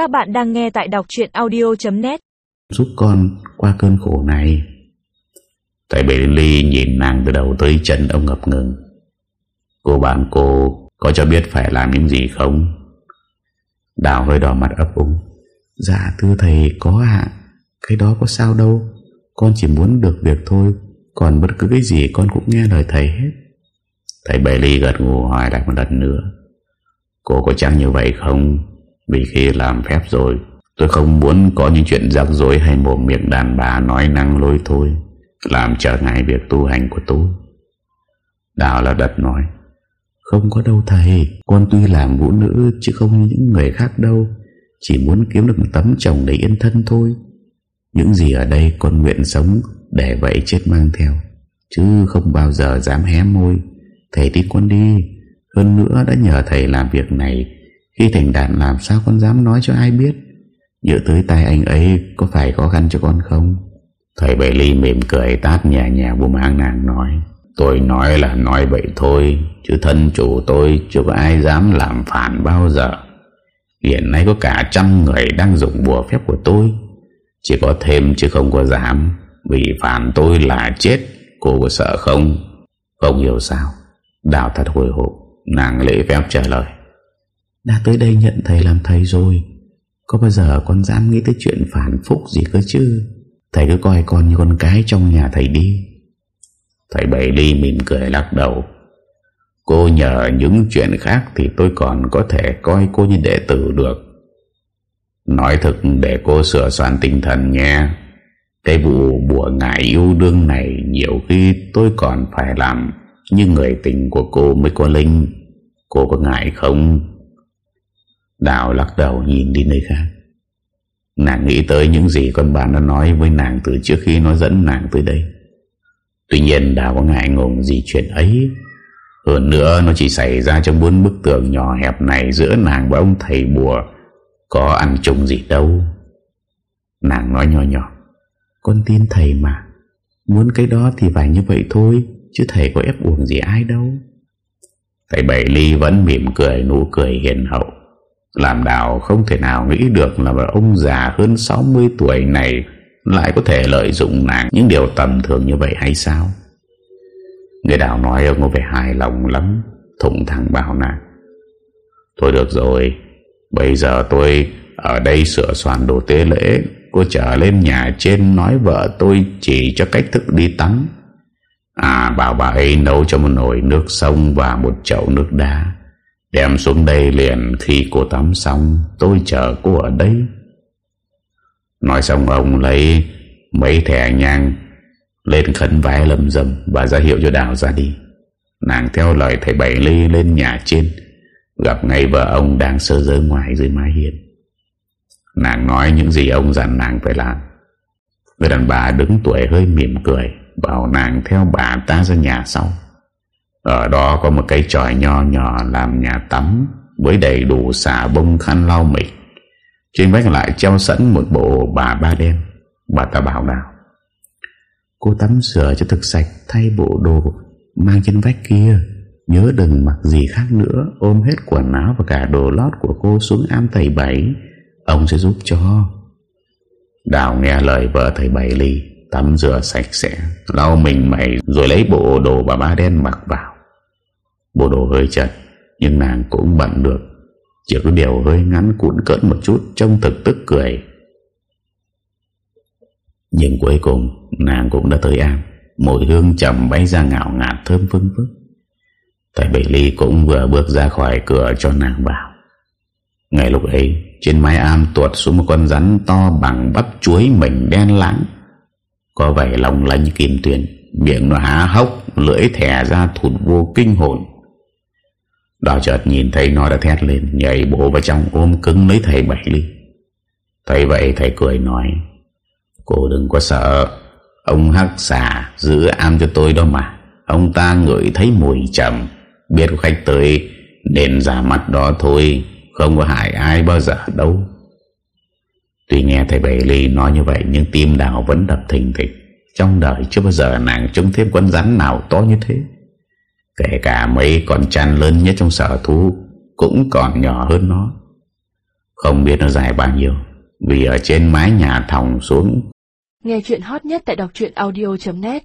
Các bạn đang nghe tại đọc chuyện audio.net Giúp con qua cơn khổ này. Thầy Bailey nhìn nàng từ đầu tới chân, ông ngập ngừng. Cô bạn cô có cho biết phải làm những gì không? Đào hơi đỏ mặt ấp úng. Dạ thưa thầy, có ạ. Cái đó có sao đâu. Con chỉ muốn được việc thôi. Còn bất cứ cái gì con cũng nghe lời thầy hết. Thầy Bailey gật ngủ hỏi lại một lần nữa. Cô có chắc như vậy không? Vì khi làm phép rồi, Tôi không muốn có những chuyện rắc rối Hay mồm miệng đàn bà nói năng lôi thôi, Làm trở ngại việc tu hành của tôi. Đào là đặt nói, Không có đâu thầy, Con tuy làm vũ nữ Chứ không như những người khác đâu, Chỉ muốn kiếm được một tấm chồng để yên thân thôi. Những gì ở đây con nguyện sống Để vậy chết mang theo, Chứ không bao giờ dám hé môi. Thầy tin con đi, Hơn nữa đã nhờ thầy làm việc này khi thành đạt làm sao con dám nói cho ai biết? Nhớ tới tay anh ấy, Có phải khó khăn cho con không? Thầy Bảy Ly mỉm cười tát nhẹ nhẹ buông áng nàng nói. Tôi nói là nói vậy thôi, Chứ thân chủ tôi Chưa có ai dám làm phản bao giờ. Hiện nay có cả trăm người Đang dùng bùa phép của tôi. Chỉ có thêm chứ không có dám. Vì phản tôi là chết, Cô có sợ không? Không hiểu sao. Đào thật hồi hộp, Nàng lễ phép trả lời. Đã tới đây nhận thầy làm thầy rồi. Có bao giờ con dám nghĩ tới chuyện phản phúc gì cơ chứ? Thầy cứ coi con như con cái trong nhà thầy đi. Thầy bày Ly mỉm cười lắc đầu. Cô nhờ những chuyện khác Thì tôi còn có thể coi cô như đệ tử được. Nói thật để cô sửa soạn tinh thần nha Cái vụ bùa ngại yêu đương này Nhiều khi tôi còn phải làm. Như người tình của cô mới có linh. Cô có ngại không? Đào lắc đầu nhìn đi nơi khác Nàng nghĩ tới những gì con bạn đã nói với nàng từ trước khi nó dẫn nàng tới đây. Tuy nhiên Đào có ngại ngùng gì chuyện ấy. Hơn nữa, nó chỉ xảy ra trong bốn bức tường nhỏ hẹp này giữa nàng và ông thầy bùa. Có ăn chung gì đâu. Nàng nói nhỏ nhỏ. Con tin thầy mà. Muốn cái đó thì phải như vậy thôi. Chứ thầy có ép buộc gì ai đâu. Thầy Bảy Ly vẫn mỉm cười, nụ cười hiền hậu. Làm đào không thể nào nghĩ được là ông già hơn 60 tuổi này lại có thể lợi dụng nàng những điều tầm thường như vậy hay sao? Người đào nói ông có vẻ hài lòng lắm, thủng thẳng bảo nàng. Thôi được rồi, bây giờ tôi ở đây sửa soạn đồ tế lễ, cô trở lên nhà trên nói vợ tôi chỉ cho cách thức đi tắm. À bảo bà ấy nấu cho một nồi nước sông và một chậu nước đá. Đem xuống đây liền khi cô tắm xong, Tôi chờ cô ở đây. Nói xong ông lấy Mấy thẻ nhang Lên khấn vái lầm dầm Và ra hiệu cho Đào ra đi. Nàng theo lời thầy Bảy Ly lên nhà trên, Gặp ngay vợ ông đang sơ dơ ngoài dưới mái hiên. Nàng nói những gì ông dặn nàng phải làm. Người đàn bà đứng tuổi hơi mỉm cười, Bảo nàng theo bà ta ra nhà sau ở đó có một cái tròi nho nhỏ làm nhà tắm với đầy đủ xà bông khăn lau mịch. Trên vách lại treo sẵn một bộ bà ba đen. Bà ta bảo nào. Cô tắm rửa cho thực sạch, thay bộ đồ mang trên vách kia. Nhớ đừng mặc gì khác nữa, ôm hết quần áo và cả đồ lót của cô xuống am thầy bảy. Ông sẽ giúp cho. Đào nghe lời vợ thầy bảy ly, tắm rửa sạch sẽ, lau mình mày, rồi lấy bộ đồ bà ba đen mặc vào bộ đồ hơi chật nhưng nàng cũng bận được. Chỉ có điều hơi ngắn cuộn cỡn một chút, trông thực tức cười. Nhưng cuối cùng, nàng cũng đã tới am. Mùi hương trầm bay ra ngào ngạt thơm phương phức. Thầy bảy ly cũng vừa bước ra khỏi cửa cho nàng vào. Ngay lúc ấy, trên mái am tuột xuống một con rắn to bằng bắp chuối mình đen lãng. Có vẻ lòng lanh kim tuyển Miệng nó há hốc, Lưỡi thẻ ra thụt vô kinh hồn. Đào chợt nhìn thấy nó đã thét lên, Nhảy bộ vào trong ôm cứng lấy thầy Bảy Ly. Thấy vậy, thầy cười nói, Cô đừng có sợ. Ông hắc xà giữ am cho tôi đó mà. Ông ta ngửi thấy mùi trầm Biết có khách tới, Nên giả mặt đó thôi. Không có hại ai bao giờ đâu. Tuy nghe thầy Bảy Ly nói như vậy, Nhưng tim đào vẫn đập thình thịch. Trong đời chưa bao giờ nàng trông thêm con rắn nào to như thế. Kể cả mấy con chăn lớn nhất trong sở thú Cũng còn nhỏ hơn nó. Không biết nó dài bao nhiêu, Vì ở trên mái nhà thòng xuống. Nghe chuyện hot nhất tại đọc audio.net